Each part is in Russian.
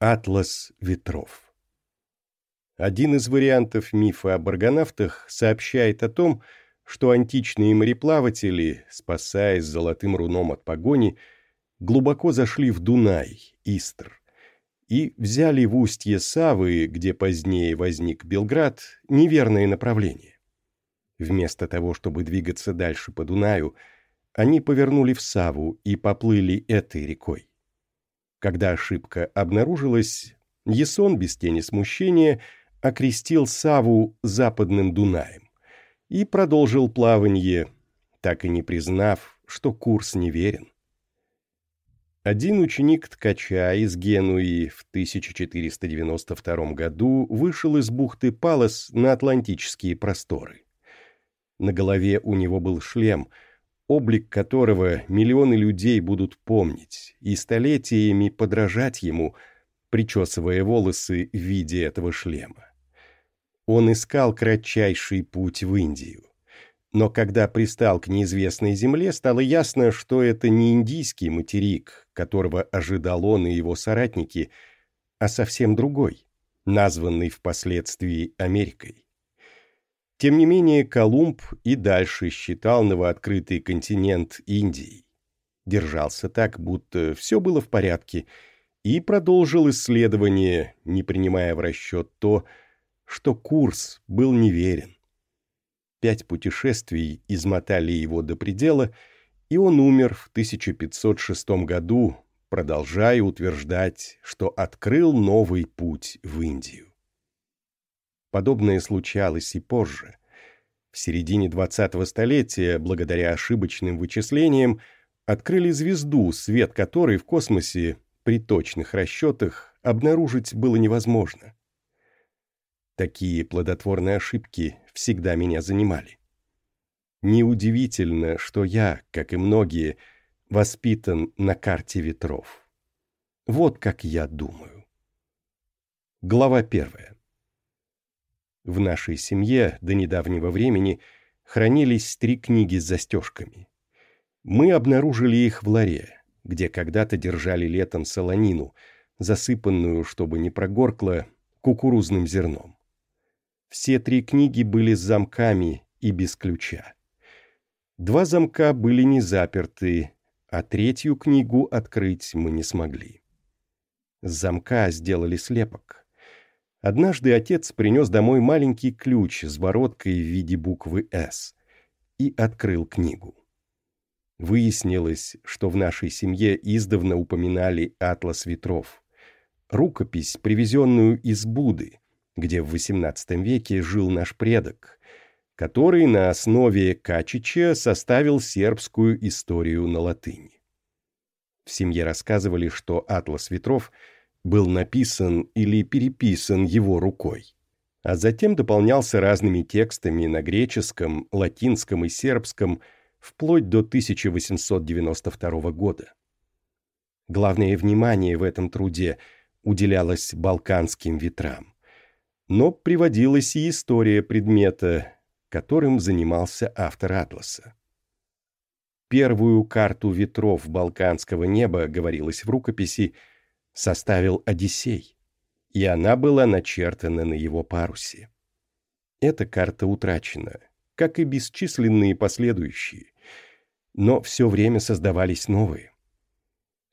Атлас ветров Один из вариантов мифа о баргонавтах сообщает о том, что античные мореплаватели, спасаясь золотым руном от погони, глубоко зашли в Дунай, Истр, и взяли в устье Савы, где позднее возник Белград, неверное направление. Вместо того, чтобы двигаться дальше по Дунаю, они повернули в Саву и поплыли этой рекой. Когда ошибка обнаружилась, Есон без тени смущения окрестил Саву Западным Дунаем и продолжил плавание, так и не признав, что курс неверен. Один ученик ткача из Генуи в 1492 году вышел из бухты Палас на атлантические просторы. На голове у него был шлем – облик которого миллионы людей будут помнить и столетиями подражать ему, причесывая волосы в виде этого шлема. Он искал кратчайший путь в Индию. Но когда пристал к неизвестной земле, стало ясно, что это не индийский материк, которого ожидал он и его соратники, а совсем другой, названный впоследствии Америкой. Тем не менее, Колумб и дальше считал новооткрытый континент Индией. Держался так, будто все было в порядке, и продолжил исследование, не принимая в расчет то, что курс был неверен. Пять путешествий измотали его до предела, и он умер в 1506 году, продолжая утверждать, что открыл новый путь в Индию. Подобное случалось и позже. В середине 20-го столетия, благодаря ошибочным вычислениям, открыли звезду, свет которой в космосе при точных расчетах обнаружить было невозможно. Такие плодотворные ошибки всегда меня занимали. Неудивительно, что я, как и многие, воспитан на карте ветров. Вот как я думаю. Глава первая. В нашей семье до недавнего времени хранились три книги с застежками. Мы обнаружили их в ларе, где когда-то держали летом солонину, засыпанную, чтобы не прогоркло, кукурузным зерном. Все три книги были с замками и без ключа. Два замка были не заперты, а третью книгу открыть мы не смогли. С замка сделали слепок. Однажды отец принес домой маленький ключ с бородкой в виде буквы «С» и открыл книгу. Выяснилось, что в нашей семье издавна упоминали «Атлас ветров», рукопись, привезенную из Буды, где в XVIII веке жил наш предок, который на основе Качича составил сербскую историю на латыни. В семье рассказывали, что «Атлас ветров» — был написан или переписан его рукой, а затем дополнялся разными текстами на греческом, латинском и сербском вплоть до 1892 года. Главное внимание в этом труде уделялось балканским ветрам, но приводилась и история предмета, которым занимался автор атласа. Первую карту ветров балканского неба, говорилось в рукописи, составил Одиссей, и она была начертана на его парусе. Эта карта утрачена, как и бесчисленные последующие, но все время создавались новые.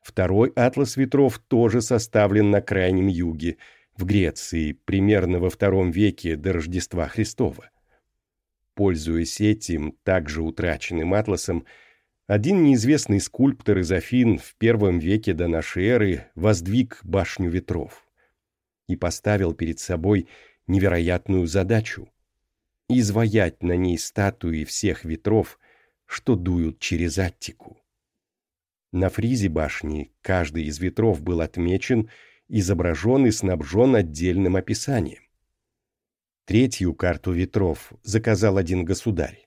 Второй атлас ветров тоже составлен на крайнем юге, в Греции, примерно во втором веке до Рождества Христова. Пользуясь этим, также утраченным атласом, один неизвестный скульптор из Афин в первом веке до нашей эры воздвиг башню ветров и поставил перед собой невероятную задачу – изваять на ней статуи всех ветров, что дуют через Аттику. На фризе башни каждый из ветров был отмечен, изображен и снабжен отдельным описанием. Третью карту ветров заказал один государь.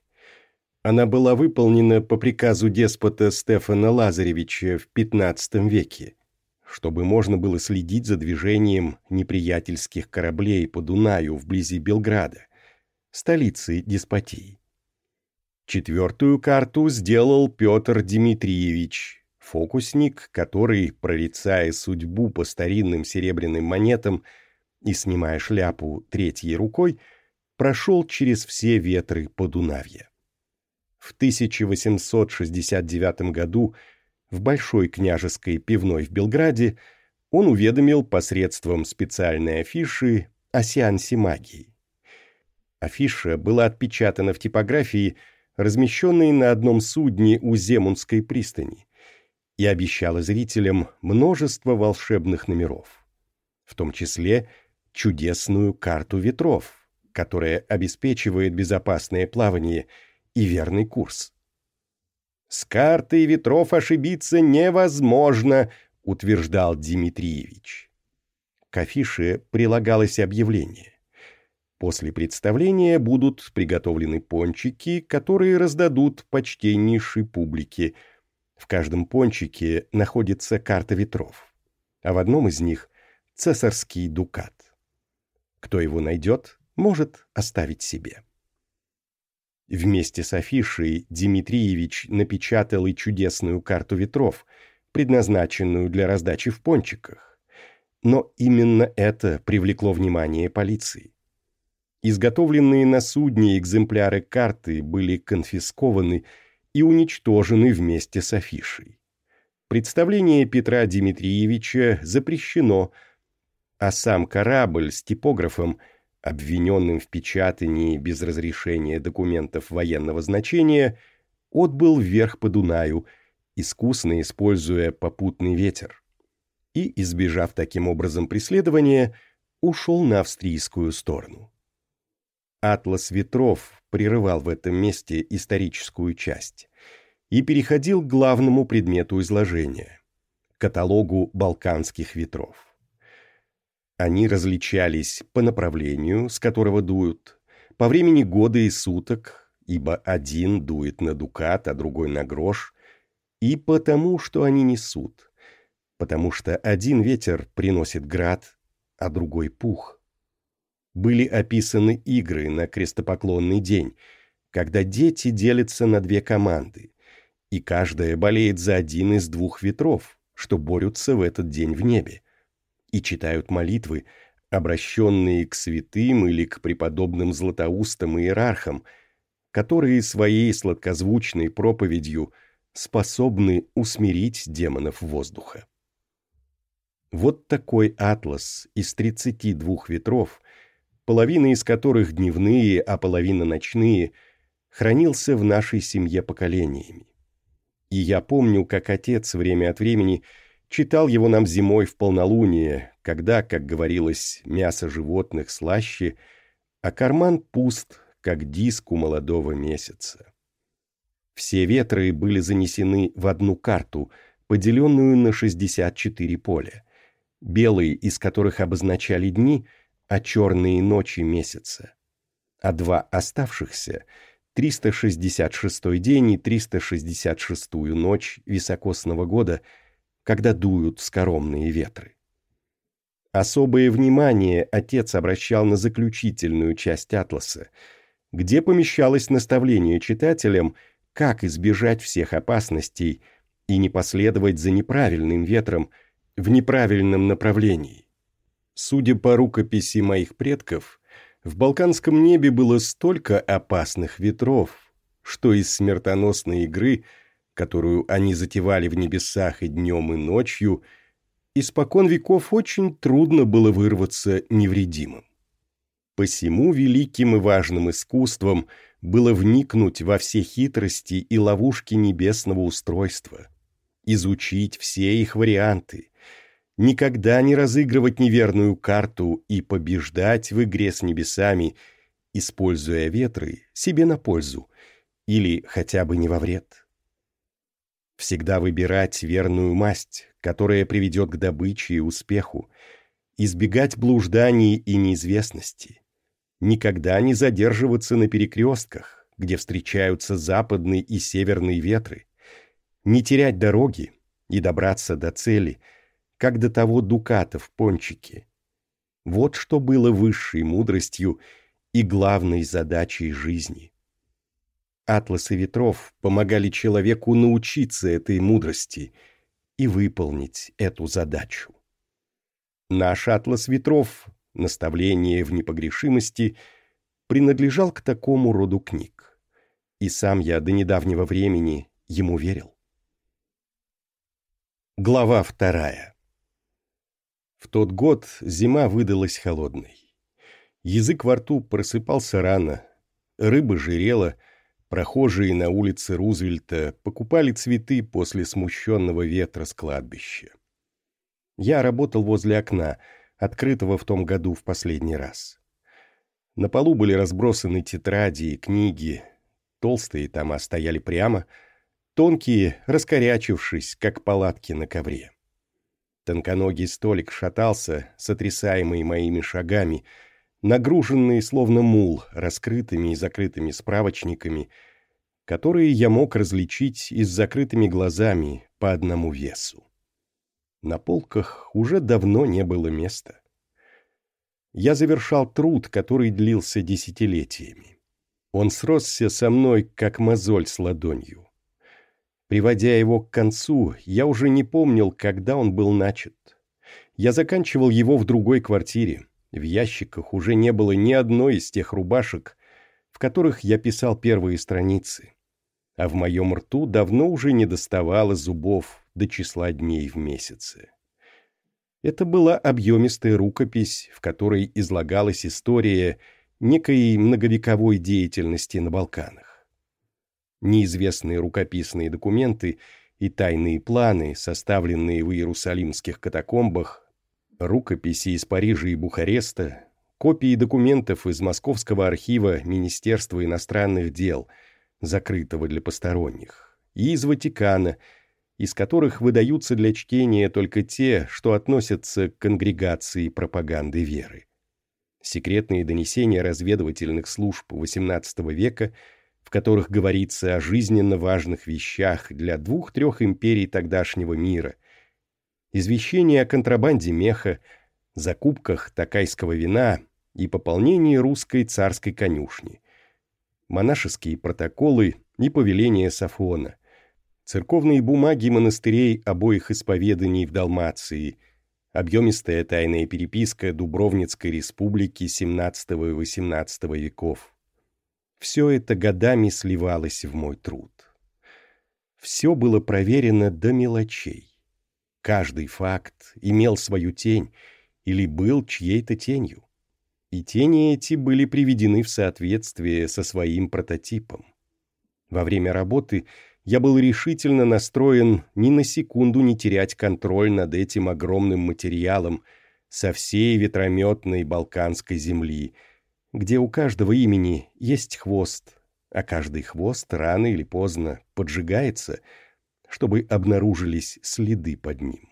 Она была выполнена по приказу деспота Стефана Лазаревича в XV веке, чтобы можно было следить за движением неприятельских кораблей по Дунаю вблизи Белграда, столицы деспотии. Четвертую карту сделал Петр Дмитриевич, Фокусник, который, прорицая судьбу по старинным серебряным монетам и снимая шляпу третьей рукой, прошел через все ветры Подунавья. В 1869 году в Большой княжеской пивной в Белграде он уведомил посредством специальной афиши о сеансе магии. Афиша была отпечатана в типографии, размещенной на одном судне у Земунской пристани, и обещала зрителям множество волшебных номеров, в том числе чудесную карту ветров, которая обеспечивает безопасное плавание и верный курс. «С картой ветров ошибиться невозможно», — утверждал Дмитриевич. К афише прилагалось объявление. После представления будут приготовлены пончики, которые раздадут почтеннейшей публике. В каждом пончике находится карта ветров, а в одном из них — цесарский дукат. Кто его найдет, может оставить себе. Вместе с афишей Дмитриевич напечатал и чудесную карту ветров, предназначенную для раздачи в пончиках. Но именно это привлекло внимание полиции. Изготовленные на судне экземпляры карты были конфискованы и уничтожены вместе с афишей. Представление Петра Дмитриевича запрещено, а сам корабль с типографом, обвиненным в печатании без разрешения документов военного значения, отбыл вверх по Дунаю, искусно используя попутный ветер. И, избежав таким образом преследования, ушел на австрийскую сторону. Атлас ветров прерывал в этом месте историческую часть и переходил к главному предмету изложения – каталогу балканских ветров. Они различались по направлению, с которого дуют, по времени года и суток, ибо один дует на дукат, а другой на грош, и потому, что они несут, потому что один ветер приносит град, а другой пух – были описаны игры на крестопоклонный день, когда дети делятся на две команды, и каждая болеет за один из двух ветров, что борются в этот день в небе, и читают молитвы, обращенные к святым или к преподобным златоустам и иерархам, которые своей сладкозвучной проповедью способны усмирить демонов воздуха. Вот такой атлас из 32 ветров половина из которых дневные, а половина ночные, хранился в нашей семье поколениями. И я помню, как отец время от времени читал его нам зимой в полнолуние, когда, как говорилось, мясо животных слаще, а карман пуст, как диск у молодого месяца. Все ветры были занесены в одну карту, поделенную на 64 поля, белые из которых обозначали дни — а черные ночи месяца. А два оставшихся — 366 день и 366 ночь високосного года, когда дуют скоромные ветры. Особое внимание отец обращал на заключительную часть атласа, где помещалось наставление читателям, как избежать всех опасностей и не последовать за неправильным ветром в неправильном направлении. Судя по рукописи моих предков, в Балканском небе было столько опасных ветров, что из смертоносной игры, которую они затевали в небесах и днем, и ночью, испокон веков очень трудно было вырваться невредимым. Посему великим и важным искусством было вникнуть во все хитрости и ловушки небесного устройства, изучить все их варианты, никогда не разыгрывать неверную карту и побеждать в игре с небесами, используя ветры себе на пользу или хотя бы не во вред. Всегда выбирать верную масть, которая приведет к добыче и успеху, избегать блужданий и неизвестности, никогда не задерживаться на перекрестках, где встречаются западные и северные ветры, не терять дороги и добраться до цели – как до того дуката в пончике. Вот что было высшей мудростью и главной задачей жизни. Атласы ветров помогали человеку научиться этой мудрости и выполнить эту задачу. Наш атлас ветров, наставление в непогрешимости, принадлежал к такому роду книг. И сам я до недавнего времени ему верил. Глава вторая. В тот год зима выдалась холодной. Язык во рту просыпался рано, рыба жирела, прохожие на улице Рузвельта покупали цветы после смущенного ветра с кладбища. Я работал возле окна, открытого в том году в последний раз. На полу были разбросаны тетради и книги, толстые тома стояли прямо, тонкие, раскорячившись, как палатки на ковре. Тонконогий столик шатался, сотрясаемый моими шагами — нагруженные словно мул раскрытыми и закрытыми справочниками, которые я мог различить и с закрытыми глазами по одному весу. На полках уже давно не было места. Я завершал труд, который длился десятилетиями. Он сросся со мной, как мозоль с ладонью. Приводя его к концу, я уже не помнил, когда он был начат. Я заканчивал его в другой квартире, в ящиках уже не было ни одной из тех рубашек, в которых я писал первые страницы. А в моем рту давно уже не доставало зубов до числа дней в месяце. Это была объемистая рукопись, в которой излагалась история некой многовековой деятельности на Балканах. Неизвестные рукописные документы и тайные планы, составленные в иерусалимских катакомбах, Рукописи из Парижа и Бухареста, копии документов из Московского архива Министерства иностранных дел, закрытого для посторонних, и из Ватикана, из которых выдаются для чтения только те, что относятся к конгрегации пропаганды веры. Секретные донесения разведывательных служб XVIII века, в которых говорится о жизненно важных вещах для двух-трех империй тогдашнего мира – извещение о контрабанде меха, закупках такайского вина и пополнении русской царской конюшни, монашеские протоколы и повеления Сафона, церковные бумаги монастырей обоих исповеданий в Далмации, объемистая тайная переписка Дубровницкой республики XVII и XVIII веков. Все это годами сливалось в мой труд. Все было проверено до мелочей. Каждый факт имел свою тень или был чьей-то тенью. И тени эти были приведены в соответствие со своим прототипом. Во время работы я был решительно настроен ни на секунду не терять контроль над этим огромным материалом со всей ветрометной балканской земли, где у каждого имени есть хвост, а каждый хвост рано или поздно поджигается — чтобы обнаружились следы под ним.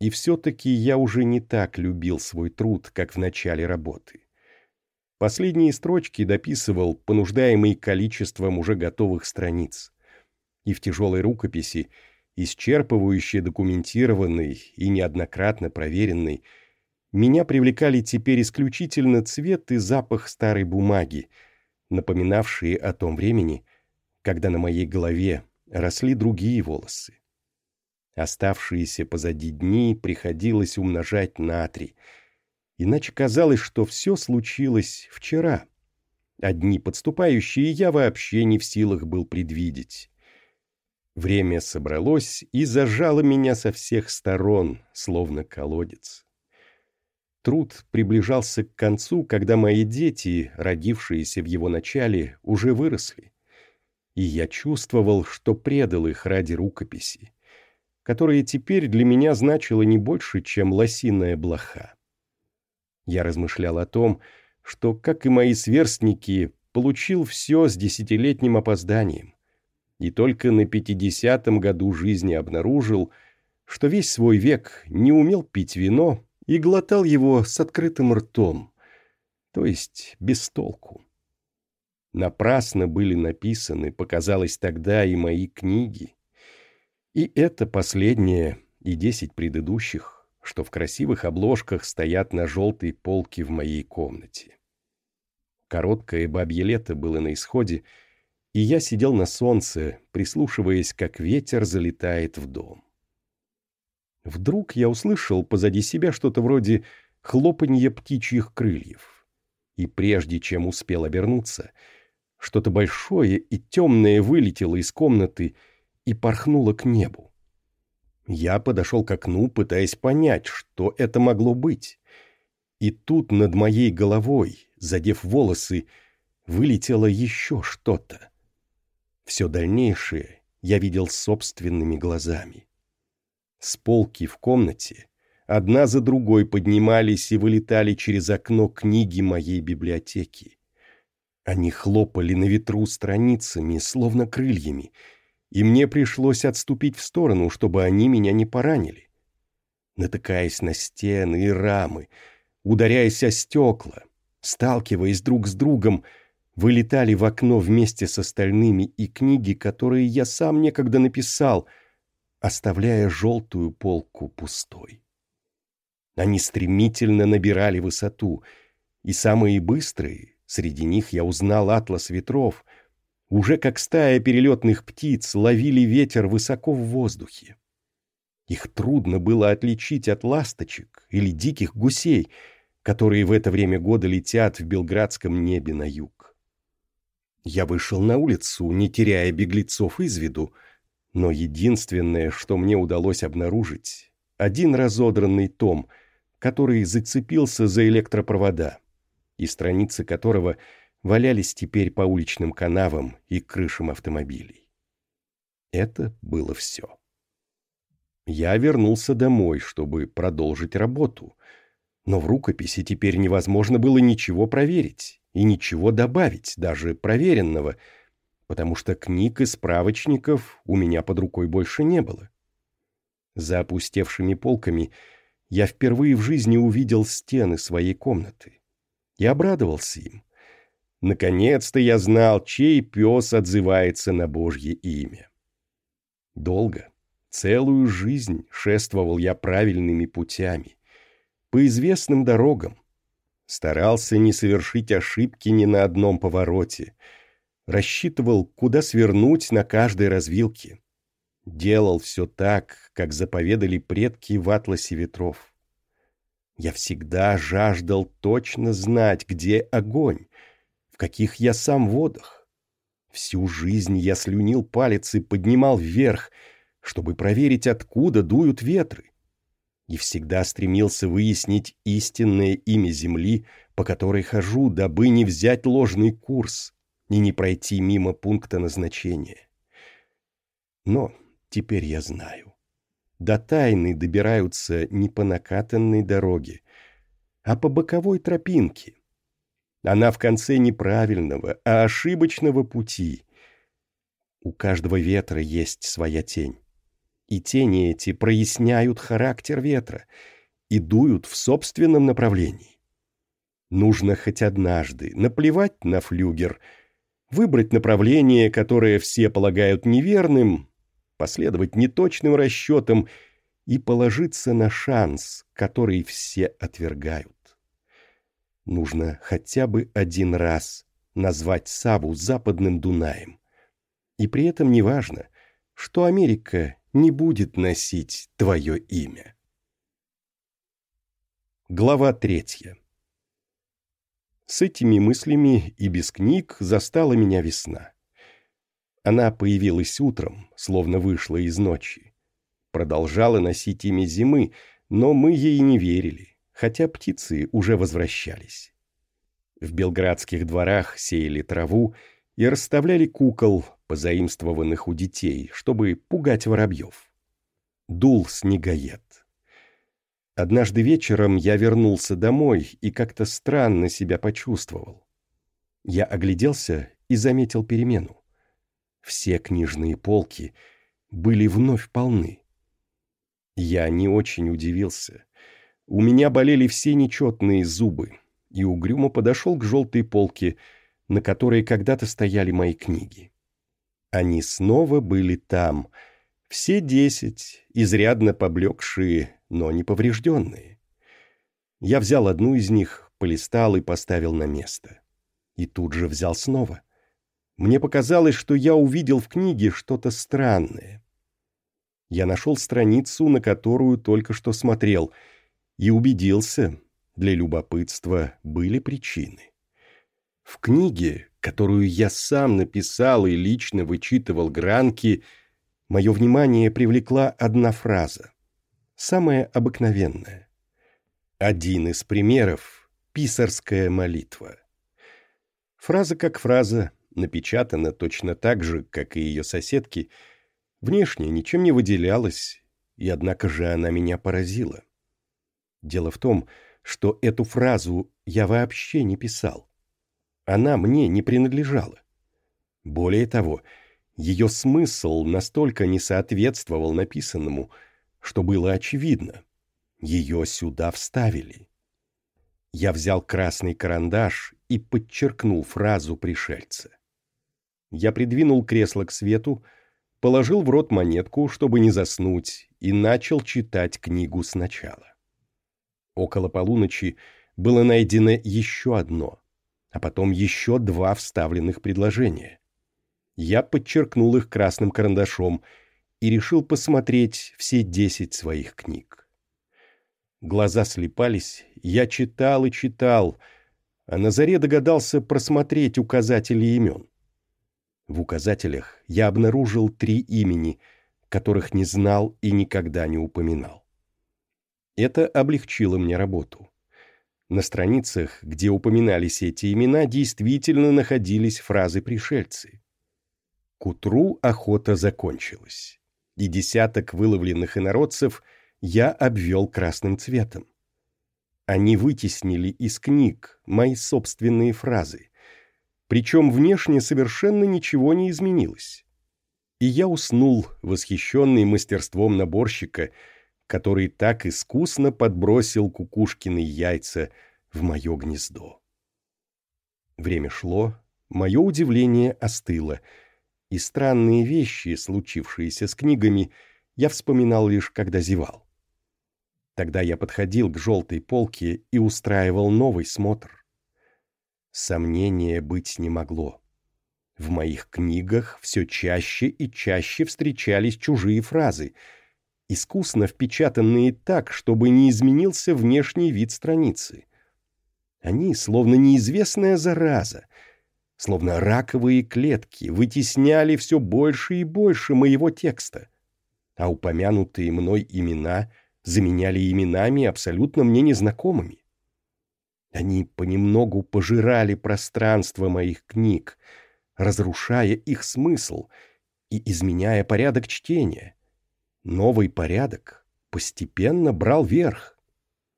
И все-таки я уже не так любил свой труд, как в начале работы. Последние строчки дописывал, понуждаемый количеством уже готовых страниц. И в тяжелой рукописи, исчерпывающей документированной и неоднократно проверенной, меня привлекали теперь исключительно цвет и запах старой бумаги, напоминавшие о том времени, когда на моей голове росли другие волосы. Оставшиеся позади дни приходилось умножать на три, иначе казалось, что все случилось вчера. А дни подступающие я вообще не в силах был предвидеть. Время собралось и зажало меня со всех сторон, словно колодец. Труд приближался к концу, когда мои дети, родившиеся в его начале, уже выросли и я чувствовал, что предал их ради рукописи, которая теперь для меня значила не больше, чем лосиная блоха. Я размышлял о том, что, как и мои сверстники, получил все с десятилетним опозданием, и только на пятидесятом году жизни обнаружил, что весь свой век не умел пить вино и глотал его с открытым ртом, то есть без толку. Напрасно были написаны, показалось тогда, и мои книги. И это последнее, и десять предыдущих, что в красивых обложках стоят на желтой полке в моей комнате. Короткое бабье лето было на исходе, и я сидел на солнце, прислушиваясь, как ветер залетает в дом. Вдруг я услышал позади себя что-то вроде хлопанья птичьих крыльев. И прежде чем успел обернуться, что-то большое и темное вылетело из комнаты и порхнуло к небу. Я подошел к окну, пытаясь понять, что это могло быть. И тут над моей головой, задев волосы, вылетело еще что-то. Все дальнейшее я видел собственными глазами. С полки в комнате одна за другой поднимались и вылетали через окно книги моей библиотеки. Они хлопали на ветру страницами, словно крыльями, и мне пришлось отступить в сторону, чтобы они меня не поранили. Натыкаясь на стены и рамы, ударяясь о стекла, сталкиваясь друг с другом, вылетали в окно вместе с остальными и книги, которые я сам некогда написал — оставляя желтую полку пустой. Они стремительно набирали высоту, и самые быстрые, среди них я узнал атлас ветров, уже как стая перелетных птиц ловили ветер высоко в воздухе. Их трудно было отличить от ласточек или диких гусей, которые в это время года летят в белградском небе на юг. Я вышел на улицу, не теряя беглецов из виду, но единственное, что мне удалось обнаружить, один разодранный том, который зацепился за электропровода, и страницы которого валялись теперь по уличным канавам и крышам автомобилей. Это было все. Я вернулся домой, чтобы продолжить работу, но в рукописи теперь невозможно было ничего проверить и ничего добавить, даже проверенного — потому что книг и справочников у меня под рукой больше не было. За опустевшими полками я впервые в жизни увидел стены своей комнаты и обрадовался им. Наконец-то я знал, чей пес отзывается на Божье имя. Долго, целую жизнь шествовал я правильными путями, по известным дорогам, старался не совершить ошибки ни на одном повороте — рассчитывал, куда свернуть на каждой развилке. Делал все так, как заповедали предки в атласе ветров. Я всегда жаждал точно знать, где огонь, в каких я сам водах. Всю жизнь я слюнил палец и поднимал вверх, чтобы проверить, откуда дуют ветры. И всегда стремился выяснить истинное имя Земли, по которой хожу, дабы не взять ложный курс и не пройти мимо пункта назначения. Но теперь я знаю. До тайны добираются не по накатанной дороге, а по боковой тропинке. Она в конце неправильного, а ошибочного пути. У каждого ветра есть своя тень. И тени эти проясняют характер ветра и дуют в собственном направлении. Нужно хоть однажды наплевать на флюгер — выбрать направление, которое все полагают неверным, последовать неточным расчетам и положиться на шанс, который все отвергают. Нужно хотя бы один раз назвать Саву западным Дунаем. И при этом неважно, что Америка не будет носить твое имя. Глава третья с этими мыслями и без книг застала меня весна. Она появилась утром, словно вышла из ночи. Продолжала носить имя зимы, но мы ей не верили, хотя птицы уже возвращались. В белградских дворах сеяли траву и расставляли кукол, позаимствованных у детей, чтобы пугать воробьев. Дул снегоед. Однажды вечером я вернулся домой и как-то странно себя почувствовал. Я огляделся и заметил перемену. Все книжные полки были вновь полны. Я не очень удивился. У меня болели все нечетные зубы, и угрюмо подошел к желтой полке, на которой когда-то стояли мои книги. Они снова были там, все десять, изрядно поблекшие, но не поврежденные. Я взял одну из них, полистал и поставил на место. И тут же взял снова. Мне показалось, что я увидел в книге что-то странное. Я нашел страницу, на которую только что смотрел, и убедился, для любопытства были причины. В книге, которую я сам написал и лично вычитывал гранки, мое внимание привлекла одна фраза, самая обыкновенная. Один из примеров – писарская молитва. Фраза как фраза, напечатана точно так же, как и ее соседки, внешне ничем не выделялась, и однако же она меня поразила. Дело в том, что эту фразу я вообще не писал. Она мне не принадлежала. Более того, ее смысл настолько не соответствовал написанному, что было очевидно. Ее сюда вставили. Я взял красный карандаш и подчеркнул фразу пришельца. Я придвинул кресло к свету, положил в рот монетку, чтобы не заснуть, и начал читать книгу сначала. Около полуночи было найдено еще одно, а потом еще два вставленных предложения. Я подчеркнул их красным карандашом и решил посмотреть все десять своих книг. Глаза слепались, я читал и читал, а на заре догадался просмотреть указатели имен. В указателях я обнаружил три имени, которых не знал и никогда не упоминал. Это облегчило мне работу. На страницах, где упоминались эти имена, действительно находились фразы пришельцы. К утру охота закончилась, и десяток выловленных инородцев я обвел красным цветом. Они вытеснили из книг мои собственные фразы, причем внешне совершенно ничего не изменилось. И я уснул, восхищенный мастерством наборщика, который так искусно подбросил кукушкины яйца в мое гнездо. Время шло, мое удивление остыло, и странные вещи, случившиеся с книгами, я вспоминал лишь, когда зевал. Тогда я подходил к желтой полке и устраивал новый смотр. Сомнения быть не могло. В моих книгах все чаще и чаще встречались чужие фразы, искусно впечатанные так, чтобы не изменился внешний вид страницы. Они, словно неизвестная зараза, словно раковые клетки, вытесняли все больше и больше моего текста, а упомянутые мной имена заменяли именами абсолютно мне незнакомыми. Они понемногу пожирали пространство моих книг, разрушая их смысл и изменяя порядок чтения. Новый порядок постепенно брал верх,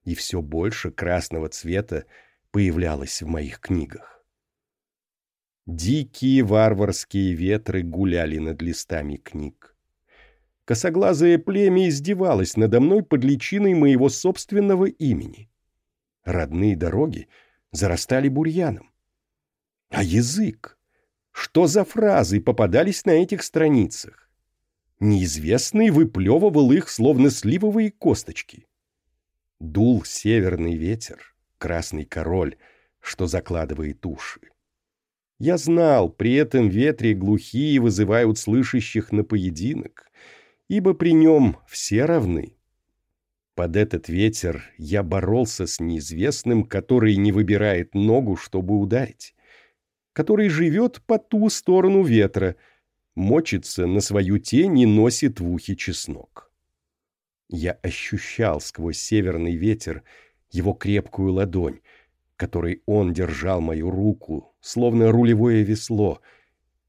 и все больше красного цвета появлялось в моих книгах. Дикие варварские ветры гуляли над листами книг. Косоглазое племя издевалось надо мной под личиной моего собственного имени родные дороги зарастали бурьяном. А язык? Что за фразы попадались на этих страницах? Неизвестный выплевывал их, словно сливовые косточки. Дул северный ветер, красный король, что закладывает уши. Я знал, при этом ветре глухие вызывают слышащих на поединок, ибо при нем все равны. Под этот ветер я боролся с неизвестным, который не выбирает ногу, чтобы ударить, который живет по ту сторону ветра, мочится на свою тень и носит в ухе чеснок. Я ощущал сквозь северный ветер его крепкую ладонь, которой он держал мою руку, словно рулевое весло,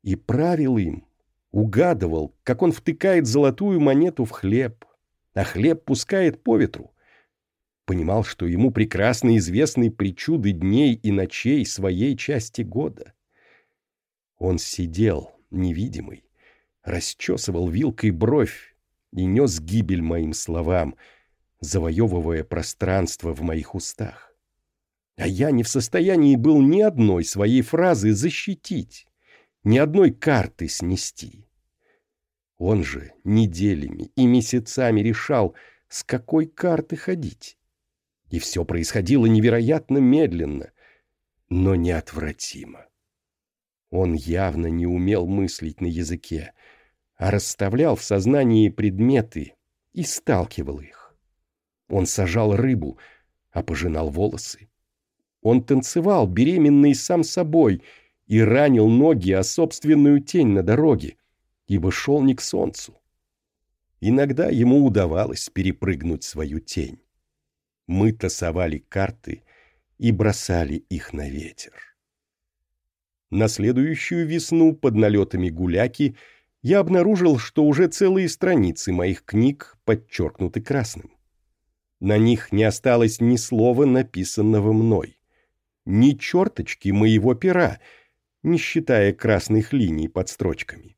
и правил им, угадывал, как он втыкает золотую монету в хлеб, а хлеб пускает по ветру. Понимал, что ему прекрасно известны причуды дней и ночей своей части года. Он сидел, невидимый, расчесывал вилкой бровь и нес гибель моим словам, завоевывая пространство в моих устах. А я не в состоянии был ни одной своей фразы защитить, ни одной карты снести. Он же неделями и месяцами решал, с какой карты ходить. И все происходило невероятно медленно, но неотвратимо. Он явно не умел мыслить на языке, а расставлял в сознании предметы и сталкивал их. Он сажал рыбу, а пожинал волосы. Он танцевал, беременный сам собой, и ранил ноги о собственную тень на дороге, ибо шел не к солнцу. Иногда ему удавалось перепрыгнуть свою тень. Мы тасовали карты и бросали их на ветер. На следующую весну под налетами гуляки я обнаружил, что уже целые страницы моих книг подчеркнуты красным. На них не осталось ни слова, написанного мной, ни черточки моего пера, не считая красных линий под строчками.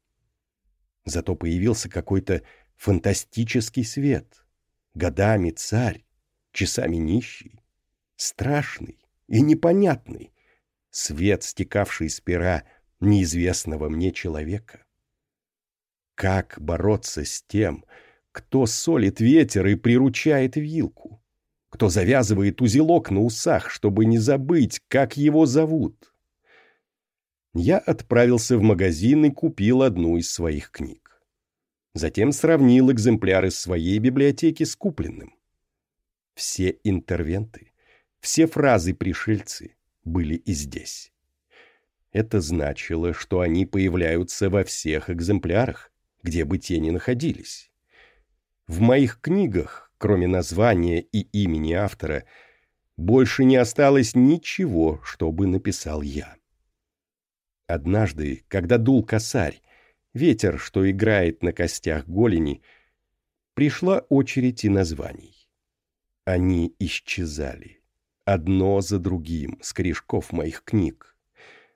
Зато появился какой-то фантастический свет, годами царь, часами нищий, страшный и непонятный, свет, стекавший с пера неизвестного мне человека. Как бороться с тем, кто солит ветер и приручает вилку? Кто завязывает узелок на усах, чтобы не забыть, как его зовут? Я отправился в магазин и купил одну из своих книг. Затем сравнил экземпляры своей библиотеки с купленным. Все интервенты, все фразы-пришельцы были и здесь. Это значило, что они появляются во всех экземплярах, где бы те ни находились. В моих книгах, кроме названия и имени автора, больше не осталось ничего, что бы написал я. Однажды, когда дул косарь, ветер, что играет на костях голени, пришла очередь и названий. Они исчезали, одно за другим, с корешков моих книг,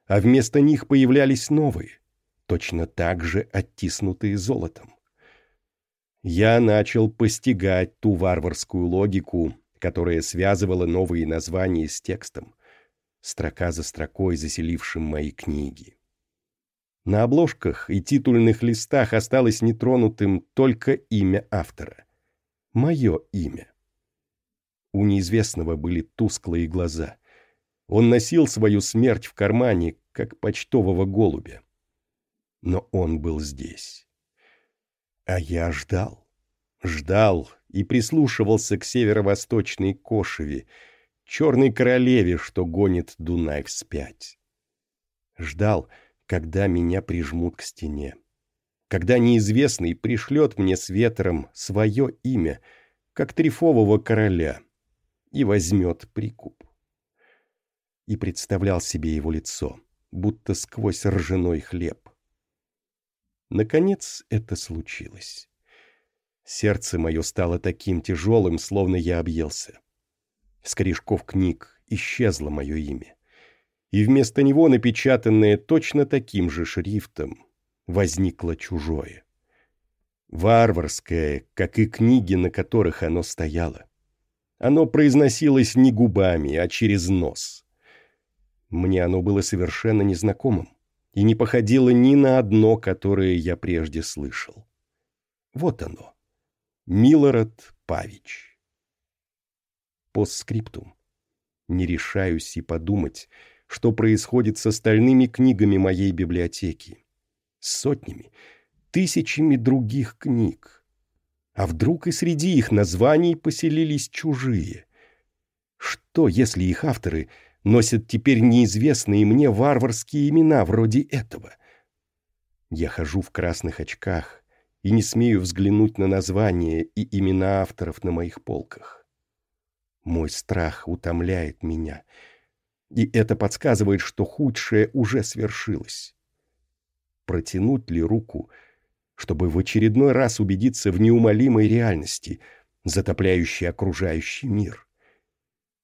а вместо них появлялись новые, точно так же оттиснутые золотом. Я начал постигать ту варварскую логику, которая связывала новые названия с текстом, строка за строкой заселившим мои книги. На обложках и титульных листах осталось нетронутым только имя автора. Мое имя. У неизвестного были тусклые глаза. Он носил свою смерть в кармане, как почтового голубя. Но он был здесь. А я ждал. Ждал и прислушивался к северо-восточной Кошеве, черной королеве, что гонит Дунай вспять. Ждал, когда меня прижмут к стене. Когда неизвестный пришлет мне с ветром свое имя, как трифового короля, и возьмет прикуп. И представлял себе его лицо, будто сквозь ржаной хлеб. Наконец это случилось. Сердце мое стало таким тяжелым, словно я объелся. С корешков книг исчезло мое имя и вместо него напечатанное точно таким же шрифтом возникло чужое. Варварское, как и книги, на которых оно стояло. Оно произносилось не губами, а через нос. Мне оно было совершенно незнакомым и не походило ни на одно, которое я прежде слышал. Вот оно. Милород Павич. Постскриптум. Не решаюсь и подумать, что происходит с остальными книгами моей библиотеки. Сотнями, тысячами других книг. А вдруг и среди их названий поселились чужие? Что, если их авторы носят теперь неизвестные мне варварские имена вроде этого? Я хожу в красных очках и не смею взглянуть на названия и имена авторов на моих полках. Мой страх утомляет меня — и это подсказывает, что худшее уже свершилось. Протянуть ли руку, чтобы в очередной раз убедиться в неумолимой реальности, затопляющей окружающий мир?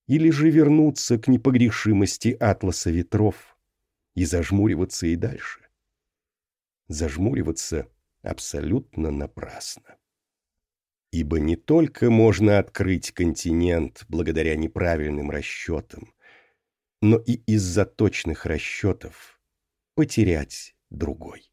Или же вернуться к непогрешимости атласа ветров и зажмуриваться и дальше? Зажмуриваться абсолютно напрасно. Ибо не только можно открыть континент благодаря неправильным расчетам, но и из-за точных расчетов потерять другой.